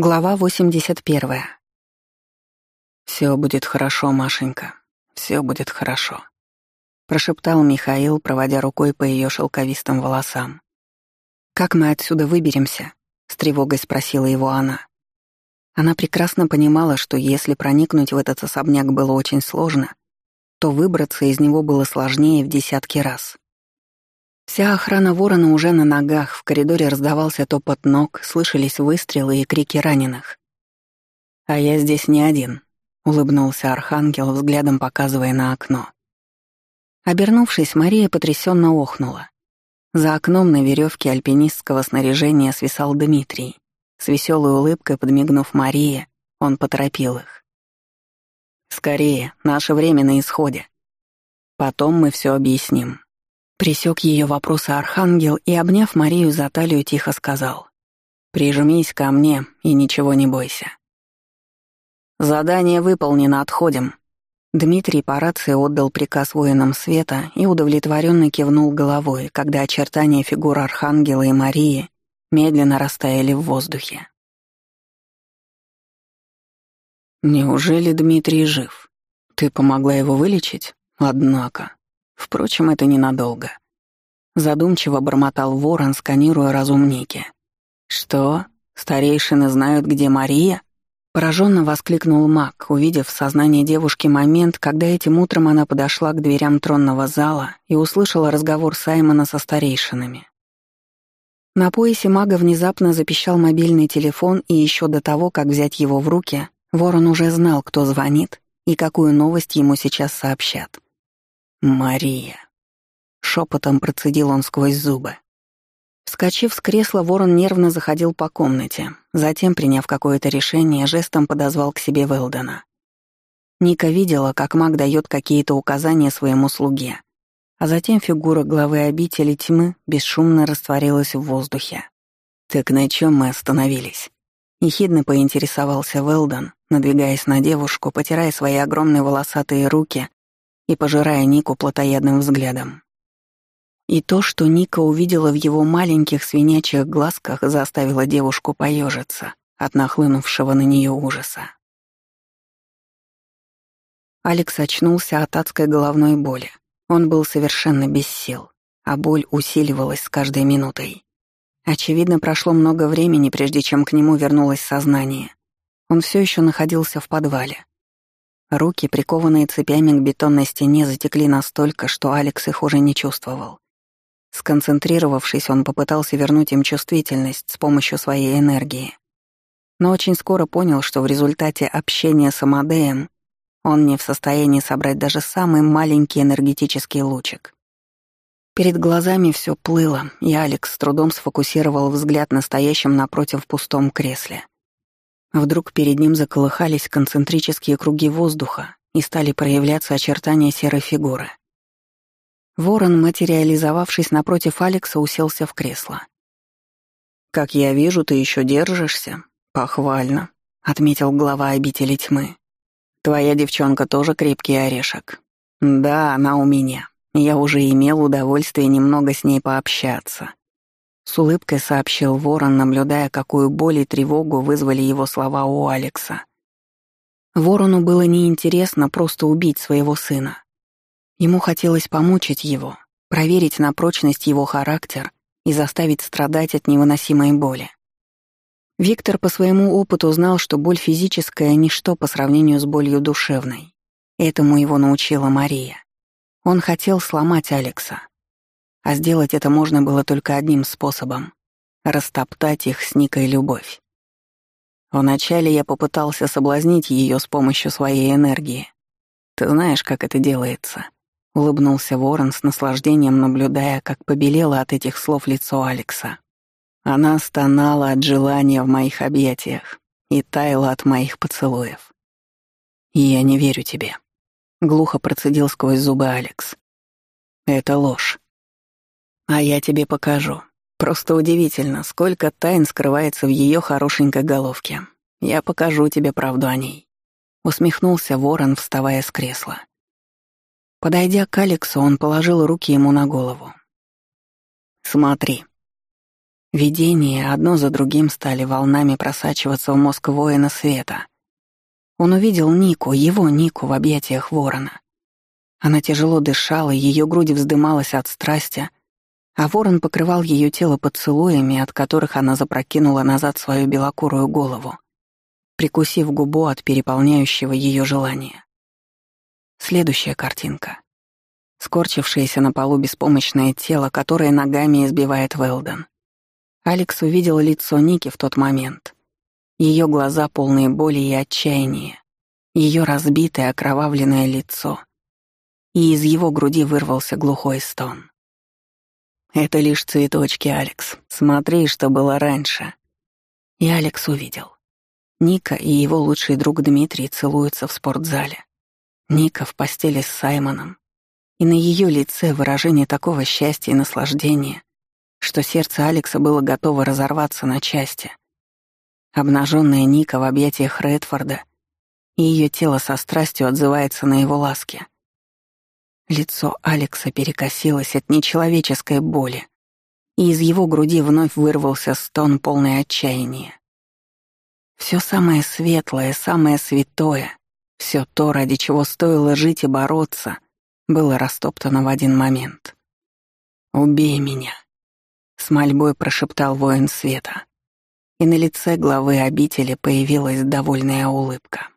Глава 81. «Все будет хорошо, Машенька, все будет хорошо», — прошептал Михаил, проводя рукой по ее шелковистым волосам. «Как мы отсюда выберемся?» — с тревогой спросила его она. Она прекрасно понимала, что если проникнуть в этот особняк было очень сложно, то выбраться из него было сложнее в десятки раз. Вся охрана ворона уже на ногах, в коридоре раздавался топот ног, слышались выстрелы и крики раненых. «А я здесь не один», — улыбнулся Архангел, взглядом показывая на окно. Обернувшись, Мария потрясенно охнула. За окном на веревке альпинистского снаряжения свисал Дмитрий. С веселой улыбкой подмигнув Марии, он поторопил их. «Скорее, наше время на исходе. Потом мы все объясним». Присек ее вопросы Архангел и, обняв Марию за талию, тихо сказал. «Прижмись ко мне и ничего не бойся». «Задание выполнено, отходим». Дмитрий по рации отдал приказ воинам света и удовлетворенно кивнул головой, когда очертания фигур Архангела и Марии медленно растаяли в воздухе. «Неужели Дмитрий жив? Ты помогла его вылечить? Однако...» Впрочем, это ненадолго. Задумчиво бормотал ворон, сканируя разумники. «Что? Старейшины знают, где Мария?» Пораженно воскликнул маг, увидев в сознании девушки момент, когда этим утром она подошла к дверям тронного зала и услышала разговор Саймона со старейшинами. На поясе мага внезапно запищал мобильный телефон, и еще до того, как взять его в руки, ворон уже знал, кто звонит и какую новость ему сейчас сообщат. «Мария!» — шепотом процедил он сквозь зубы. Вскочив с кресла, ворон нервно заходил по комнате, затем, приняв какое-то решение, жестом подозвал к себе Велдена. Ника видела, как маг дает какие-то указания своему слуге, а затем фигура главы обители тьмы бесшумно растворилась в воздухе. «Так на чем мы остановились?» Ехидно поинтересовался Велден, надвигаясь на девушку, потирая свои огромные волосатые руки и пожирая Нику плотоядным взглядом. И то, что Ника увидела в его маленьких свинячьих глазках, заставило девушку поежиться от нахлынувшего на нее ужаса. Алекс очнулся от адской головной боли. Он был совершенно без сил, а боль усиливалась с каждой минутой. Очевидно, прошло много времени, прежде чем к нему вернулось сознание. Он все еще находился в подвале. Руки, прикованные цепями к бетонной стене, затекли настолько, что Алекс их уже не чувствовал. Сконцентрировавшись, он попытался вернуть им чувствительность с помощью своей энергии. Но очень скоро понял, что в результате общения с Амадеем он не в состоянии собрать даже самый маленький энергетический лучик. Перед глазами все плыло, и Алекс с трудом сфокусировал взгляд на стоящем напротив пустом кресле — Вдруг перед ним заколыхались концентрические круги воздуха и стали проявляться очертания серой фигуры. Ворон, материализовавшись напротив Алекса, уселся в кресло. «Как я вижу, ты еще держишься. Похвально», — отметил глава обители тьмы. «Твоя девчонка тоже крепкий орешек. Да, она у меня. Я уже имел удовольствие немного с ней пообщаться. С улыбкой сообщил Ворон, наблюдая, какую боль и тревогу вызвали его слова у Алекса. Ворону было неинтересно просто убить своего сына. Ему хотелось помучить его, проверить на прочность его характер и заставить страдать от невыносимой боли. Виктор по своему опыту знал, что боль физическая — ничто по сравнению с болью душевной. Этому его научила Мария. Он хотел сломать Алекса, а сделать это можно было только одним способом — растоптать их с Никой любовь. Вначале я попытался соблазнить ее с помощью своей энергии. Ты знаешь, как это делается. Улыбнулся Ворон с наслаждением, наблюдая, как побелело от этих слов лицо Алекса. Она стонала от желания в моих объятиях и таяла от моих поцелуев. «Я не верю тебе», — глухо процедил сквозь зубы Алекс. «Это ложь. А я тебе покажу. Просто удивительно, сколько тайн скрывается в ее хорошенькой головке. Я покажу тебе правду о ней. Усмехнулся ворон, вставая с кресла. Подойдя к Алексу, он положил руки ему на голову. «Смотри». Видения одно за другим стали волнами просачиваться в мозг воина света. Он увидел Нику, его Нику в объятиях ворона. Она тяжело дышала, ее грудь вздымалась от страсти, а ворон покрывал ее тело поцелуями, от которых она запрокинула назад свою белокурую голову, прикусив губу от переполняющего ее желания. Следующая картинка. Скорчившееся на полу беспомощное тело, которое ногами избивает Велден. Алекс увидел лицо Ники в тот момент. Ее глаза полные боли и отчаяния. Ее разбитое окровавленное лицо. И из его груди вырвался глухой стон. «Это лишь цветочки, Алекс. Смотри, что было раньше». И Алекс увидел. Ника и его лучший друг Дмитрий целуются в спортзале. Ника в постели с Саймоном, и на ее лице выражение такого счастья и наслаждения, что сердце Алекса было готово разорваться на части. Обнаженная Ника в объятиях Редфорда, и ее тело со страстью отзывается на его ласки. Лицо Алекса перекосилось от нечеловеческой боли, и из его груди вновь вырвался стон полный отчаяния. Все самое светлое, самое святое все то, ради чего стоило жить и бороться, было растоптано в один момент. «Убей меня», — с мольбой прошептал воин света. И на лице главы обители появилась довольная улыбка.